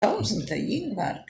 tausendter Ingwer